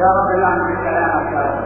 يا رب يعني اللهم بكلامك يا رب